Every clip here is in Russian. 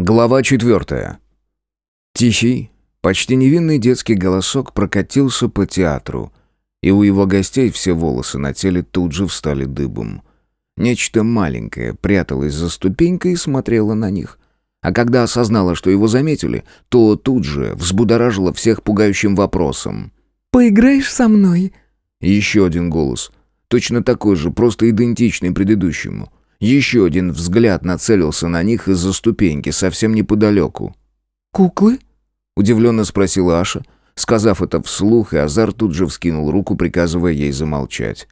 Глава четвертая. Тихий, почти невинный детский голосок прокатился по театру, и у его гостей все волосы на теле тут же встали дыбом. Нечто маленькое пряталось за ступенькой и смотрело на них. А когда осознала, что его заметили, то тут же взбудоражило всех пугающим вопросом. «Поиграешь со мной?» Еще один голос. Точно такой же, просто идентичный предыдущему. Еще один взгляд нацелился на них из-за ступеньки, совсем неподалеку. «Куклы?» — удивленно спросила Аша. Сказав это вслух, и Азар тут же вскинул руку, приказывая ей замолчать.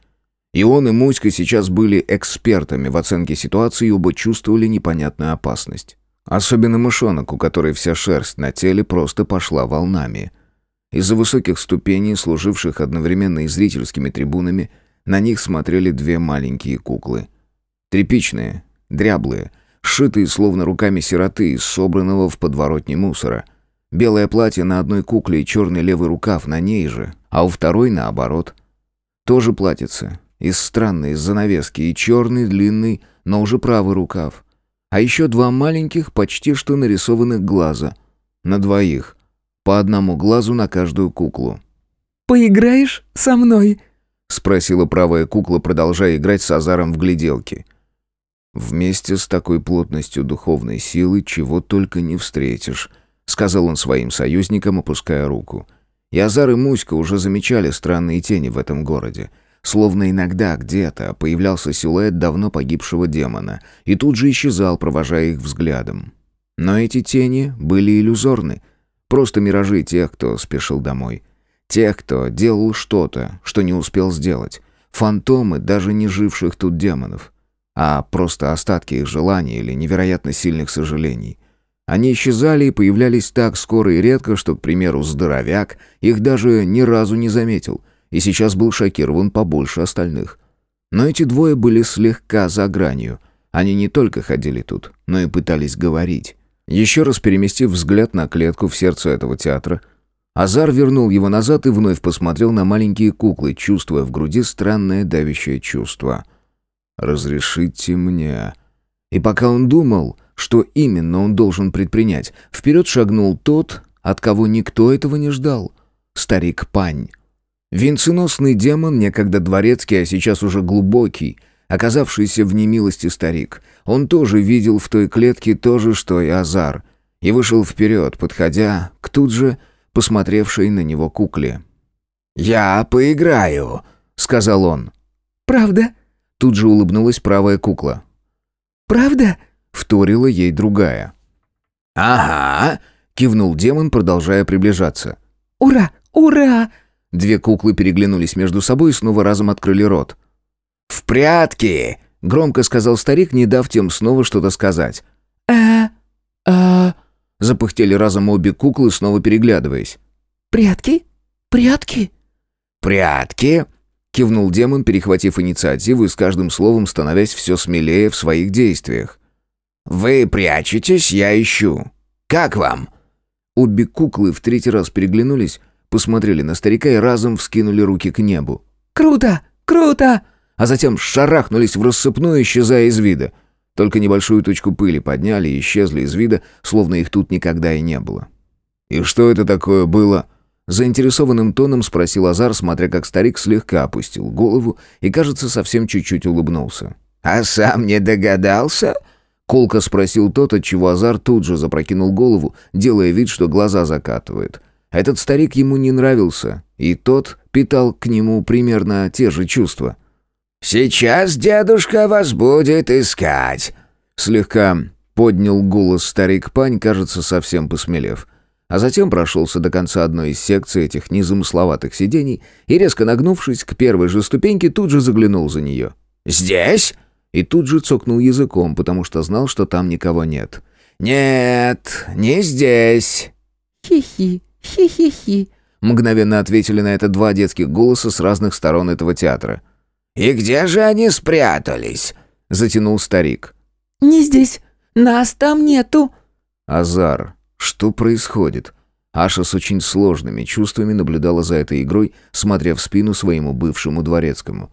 И он, и Муська сейчас были экспертами в оценке ситуации и оба чувствовали непонятную опасность. Особенно мышонок, у которой вся шерсть на теле просто пошла волнами. Из-за высоких ступеней, служивших одновременно и зрительскими трибунами, на них смотрели две маленькие куклы — Тряпичные, дряблые, сшитые словно руками сироты из собранного в подворотне мусора. Белое платье на одной кукле и черный левый рукав на ней же, а у второй наоборот. Тоже платьице, из странной занавески и черный длинный, но уже правый рукав. А еще два маленьких, почти что нарисованных глаза. На двоих. По одному глазу на каждую куклу. «Поиграешь со мной?» — спросила правая кукла, продолжая играть с Азаром в гляделки. «Вместе с такой плотностью духовной силы чего только не встретишь», — сказал он своим союзникам, опуская руку. И Азар и Муська уже замечали странные тени в этом городе. Словно иногда где-то появлялся силуэт давно погибшего демона, и тут же исчезал, провожая их взглядом. Но эти тени были иллюзорны, просто миражи тех, кто спешил домой. Тех, кто делал что-то, что не успел сделать. Фантомы даже не живших тут демонов а просто остатки их желаний или невероятно сильных сожалений. Они исчезали и появлялись так скоро и редко, что, к примеру, здоровяк их даже ни разу не заметил, и сейчас был шокирован побольше остальных. Но эти двое были слегка за гранью. Они не только ходили тут, но и пытались говорить. Еще раз переместив взгляд на клетку в сердце этого театра, Азар вернул его назад и вновь посмотрел на маленькие куклы, чувствуя в груди странное давящее чувство — «Разрешите мне». И пока он думал, что именно он должен предпринять, вперед шагнул тот, от кого никто этого не ждал. Старик Пань. Венценосный демон, некогда дворецкий, а сейчас уже глубокий, оказавшийся в немилости старик. Он тоже видел в той клетке то же, что и Азар, и вышел вперед, подходя к тут же посмотревшей на него кукле. «Я поиграю», — сказал он. «Правда?» Тут же улыбнулась правая кукла. «Правда?» — вторила ей другая. «Ага!» — кивнул демон, продолжая приближаться. «Ура! Ура!» Две куклы переглянулись между собой и снова разом открыли рот. «В прятки!» — громко сказал старик, не дав тем снова что-то сказать. «Э... э...» — запыхтели разом обе куклы, снова переглядываясь. «Прятки? Прятки?» «Прятки?» Кивнул демон, перехватив инициативу и с каждым словом становясь все смелее в своих действиях. «Вы прячетесь, я ищу. Как вам?» Обе куклы в третий раз переглянулись, посмотрели на старика и разом вскинули руки к небу. «Круто! Круто!» А затем шарахнулись в рассыпную, исчезая из вида. Только небольшую точку пыли подняли и исчезли из вида, словно их тут никогда и не было. «И что это такое было?» Заинтересованным тоном спросил Азар, смотря как старик слегка опустил голову и, кажется, совсем чуть-чуть улыбнулся. «А сам не догадался?» Колко спросил тот, от чего Азар тут же запрокинул голову, делая вид, что глаза закатывает. Этот старик ему не нравился, и тот питал к нему примерно те же чувства. «Сейчас дедушка вас будет искать!» Слегка поднял голос старик Пань, кажется, совсем посмелев а затем прошелся до конца одной из секций этих незамысловатых сидений и, резко нагнувшись к первой же ступеньке, тут же заглянул за нее. «Здесь?» И тут же цокнул языком, потому что знал, что там никого нет. «Нет, не здесь». «Хи-хи, хи-хи-хи», мгновенно ответили на это два детских голоса с разных сторон этого театра. «И где же они спрятались?» — затянул старик. «Не здесь. Нас там нету». «Азар, что происходит? Аша с очень сложными чувствами наблюдала за этой игрой, смотря в спину своему бывшему дворецкому.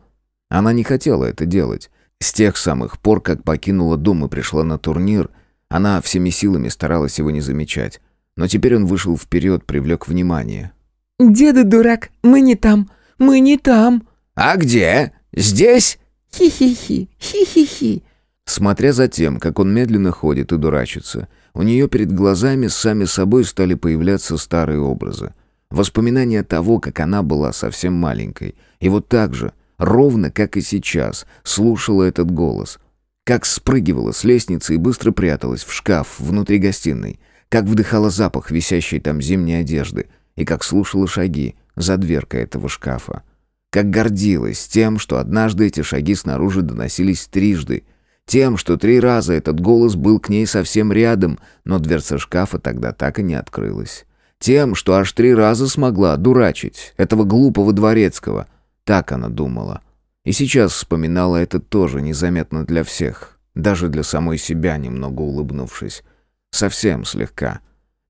Она не хотела это делать. С тех самых пор, как покинула дом и пришла на турнир, Она всеми силами старалась его не замечать. Но теперь он вышел вперед, привлек внимание. Деда дурак, мы не там, мы не там. «А где? Здесь?» Хи-хи-хи, хи-хи-хи. Смотря за тем, как он медленно ходит и дурачится, у нее перед глазами сами собой стали появляться старые образы. Воспоминания того, как она была совсем маленькой. И вот так же, ровно как и сейчас, слушала этот голос. Как спрыгивала с лестницы и быстро пряталась в шкаф внутри гостиной. Как вдыхала запах висящей там зимней одежды. И как слушала шаги за дверкой этого шкафа. Как гордилась тем, что однажды эти шаги снаружи доносились трижды. Тем, что три раза этот голос был к ней совсем рядом, но дверца шкафа тогда так и не открылась. Тем, что аж три раза смогла дурачить этого глупого дворецкого. Так она думала. И сейчас вспоминала это тоже незаметно для всех. Даже для самой себя, немного улыбнувшись. Совсем слегка.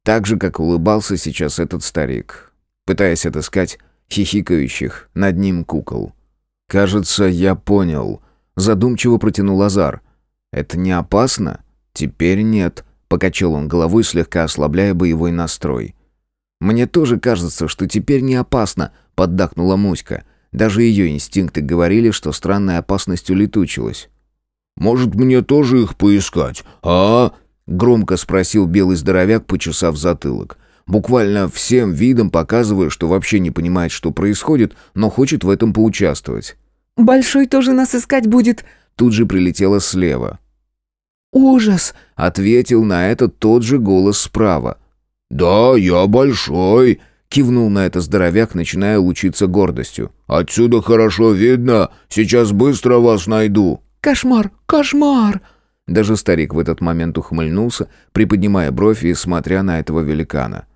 Так же, как улыбался сейчас этот старик, пытаясь отыскать хихикающих над ним кукол. «Кажется, я понял», — задумчиво протянул Азар. «Это не опасно?» «Теперь нет», — покачал он головой, слегка ослабляя боевой настрой. «Мне тоже кажется, что теперь не опасно», — поддакнула Муська. Даже ее инстинкты говорили, что странная опасность улетучилась. «Может, мне тоже их поискать, а?» — громко спросил белый здоровяк, почесав затылок. Буквально всем видом показывая, что вообще не понимает, что происходит, но хочет в этом поучаствовать. Большой тоже нас искать будет. Тут же прилетело слева. Ужас, ответил на это тот же голос справа. Да, я большой, кивнул на это здоровяк, начиная лучиться гордостью. Отсюда хорошо видно. Сейчас быстро вас найду. Кошмар, кошмар. Даже старик в этот момент ухмыльнулся, приподнимая бровь и смотря на этого великана.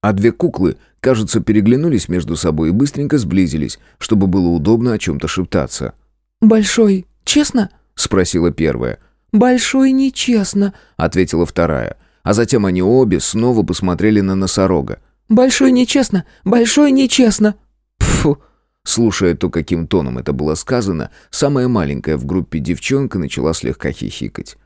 А две куклы, кажется, переглянулись между собой и быстренько сблизились, чтобы было удобно о чем-то шептаться. «Большой, честно?» — спросила первая. «Большой нечестно», — ответила вторая. А затем они обе снова посмотрели на носорога. «Большой нечестно, большой нечестно». Пфу. Слушая то, каким тоном это было сказано, самая маленькая в группе девчонка начала слегка хихикать.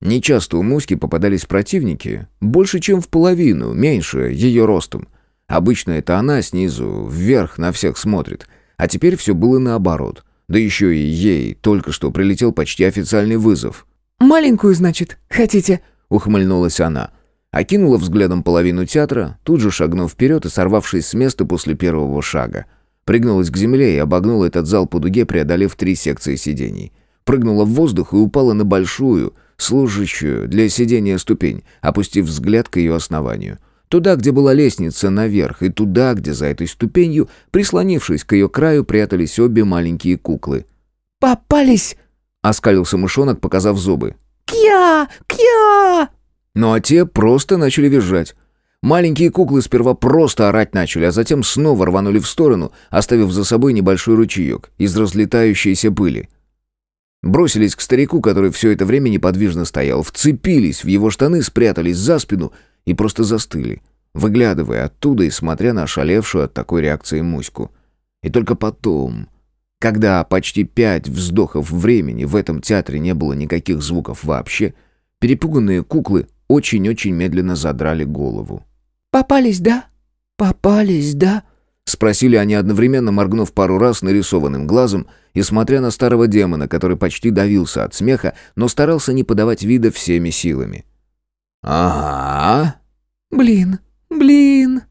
Нечасто у Муськи попадались противники, больше, чем в половину, меньше ее ростом. Обычно это она снизу вверх на всех смотрит, а теперь все было наоборот. Да еще и ей только что прилетел почти официальный вызов. «Маленькую, значит, хотите?» — ухмыльнулась она. Окинула взглядом половину театра, тут же шагнув вперед и сорвавшись с места после первого шага. Пригнулась к земле и обогнула этот зал по дуге, преодолев три секции сидений. Прыгнула в воздух и упала на большую — служащую для сидения ступень, опустив взгляд к ее основанию. Туда, где была лестница наверх, и туда, где за этой ступенью, прислонившись к ее краю, прятались обе маленькие куклы. «Попались!» — оскалился мышонок, показав зубы. «Кья! Кья!» Ну а те просто начали визжать. Маленькие куклы сперва просто орать начали, а затем снова рванули в сторону, оставив за собой небольшой ручеек из разлетающейся пыли. Бросились к старику, который все это время неподвижно стоял, вцепились в его штаны, спрятались за спину и просто застыли, выглядывая оттуда и смотря на ошалевшую от такой реакции Муську. И только потом, когда почти пять вздохов времени в этом театре не было никаких звуков вообще, перепуганные куклы очень-очень медленно задрали голову. «Попались, да? Попались, да?» Спросили они одновременно, моргнув пару раз нарисованным глазом и смотря на старого демона, который почти давился от смеха, но старался не подавать вида всеми силами. «Ага». «Блин, блин».